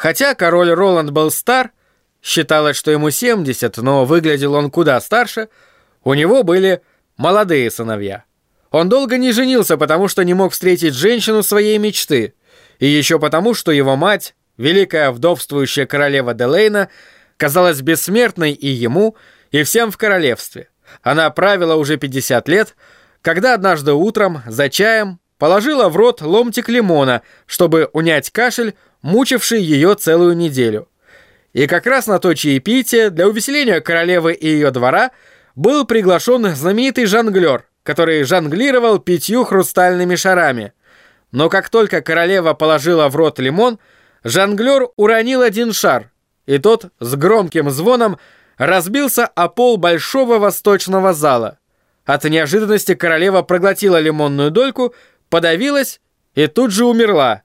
Хотя король Роланд был стар, считалось, что ему 70, но выглядел он куда старше, у него были молодые сыновья. Он долго не женился, потому что не мог встретить женщину своей мечты, и еще потому, что его мать, великая вдовствующая королева Делейна, казалась бессмертной и ему, и всем в королевстве. Она правила уже 50 лет, когда однажды утром за чаем положила в рот ломтик лимона, чтобы унять кашель, мучивший ее целую неделю. И как раз на то чаепитие для увеселения королевы и ее двора был приглашен знаменитый жонглер, который жонглировал пятью хрустальными шарами. Но как только королева положила в рот лимон, жонглер уронил один шар, и тот с громким звоном разбился о пол большого восточного зала. От неожиданности королева проглотила лимонную дольку, подавилась и тут же умерла.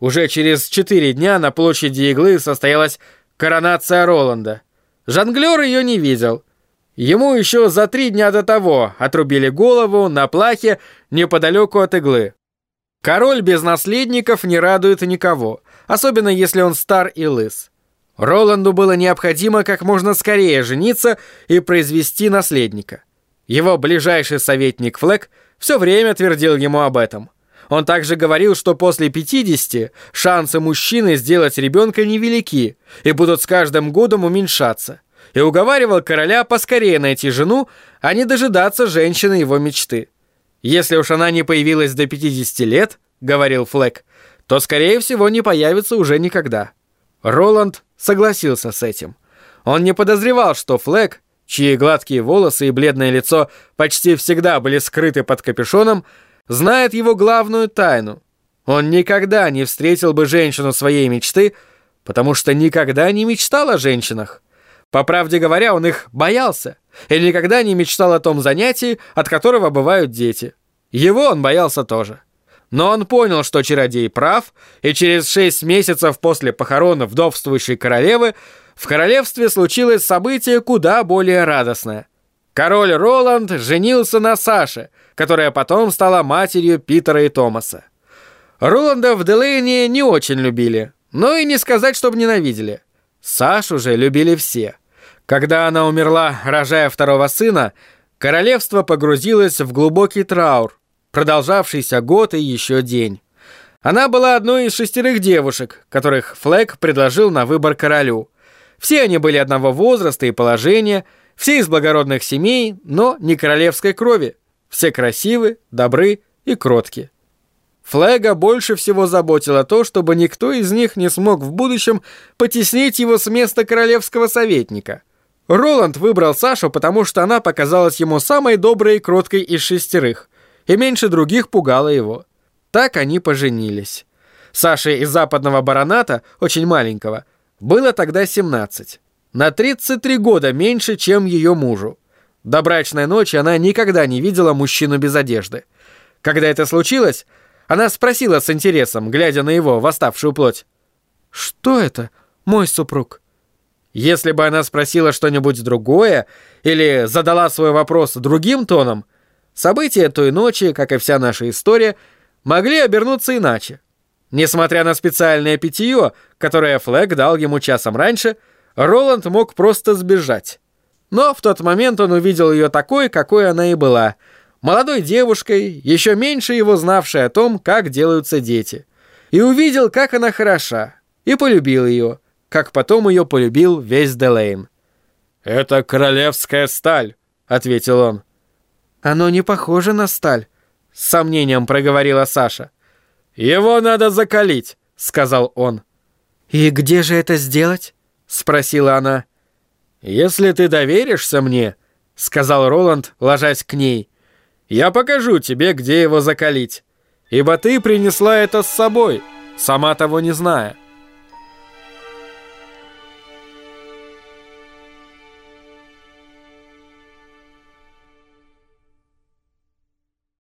Уже через четыре дня на площади Иглы состоялась коронация Роланда. Жонглер ее не видел. Ему еще за три дня до того отрубили голову на плахе неподалеку от Иглы. Король без наследников не радует никого, особенно если он стар и лыс. Роланду было необходимо как можно скорее жениться и произвести наследника. Его ближайший советник Флэк все время твердил ему об этом. Он также говорил, что после 50 шансы мужчины сделать ребенка невелики и будут с каждым годом уменьшаться. И уговаривал короля поскорее найти жену, а не дожидаться женщины его мечты. «Если уж она не появилась до 50 лет, — говорил Флэк, — то, скорее всего, не появится уже никогда». Роланд согласился с этим. Он не подозревал, что Флэк, чьи гладкие волосы и бледное лицо почти всегда были скрыты под капюшоном, знает его главную тайну. Он никогда не встретил бы женщину своей мечты, потому что никогда не мечтал о женщинах. По правде говоря, он их боялся и никогда не мечтал о том занятии, от которого бывают дети. Его он боялся тоже. Но он понял, что чародей прав, и через шесть месяцев после похорон вдовствующей королевы в королевстве случилось событие куда более радостное. Король Роланд женился на Саше, которая потом стала матерью Питера и Томаса. Роланда в Делейне не очень любили, но и не сказать, чтобы ненавидели. Сашу же любили все. Когда она умерла, рожая второго сына, королевство погрузилось в глубокий траур, продолжавшийся год и еще день. Она была одной из шестерых девушек, которых Флэк предложил на выбор королю. Все они были одного возраста и положения, все из благородных семей, но не королевской крови. Все красивы, добры и кротки. Флэга больше всего заботило то, чтобы никто из них не смог в будущем потеснить его с места королевского советника. Роланд выбрал Сашу, потому что она показалась ему самой доброй и кроткой из шестерых – и меньше других пугало его. Так они поженились. Саше из западного бароната, очень маленького, было тогда 17. На 33 года меньше, чем ее мужу. До брачной ночи она никогда не видела мужчину без одежды. Когда это случилось, она спросила с интересом, глядя на его восставшую плоть. «Что это, мой супруг?» Если бы она спросила что-нибудь другое или задала свой вопрос другим тоном – События той ночи, как и вся наша история, могли обернуться иначе. Несмотря на специальное питье, которое Флэг дал ему часом раньше, Роланд мог просто сбежать. Но в тот момент он увидел ее такой, какой она и была. Молодой девушкой, еще меньше его знавшей о том, как делаются дети. И увидел, как она хороша. И полюбил ее, как потом ее полюбил весь Делейн. «Это королевская сталь», — ответил он. «Оно не похоже на сталь», — с сомнением проговорила Саша. «Его надо закалить», — сказал он. «И где же это сделать?» — спросила она. «Если ты доверишься мне», — сказал Роланд, ложась к ней, — «я покажу тебе, где его закалить, ибо ты принесла это с собой, сама того не зная».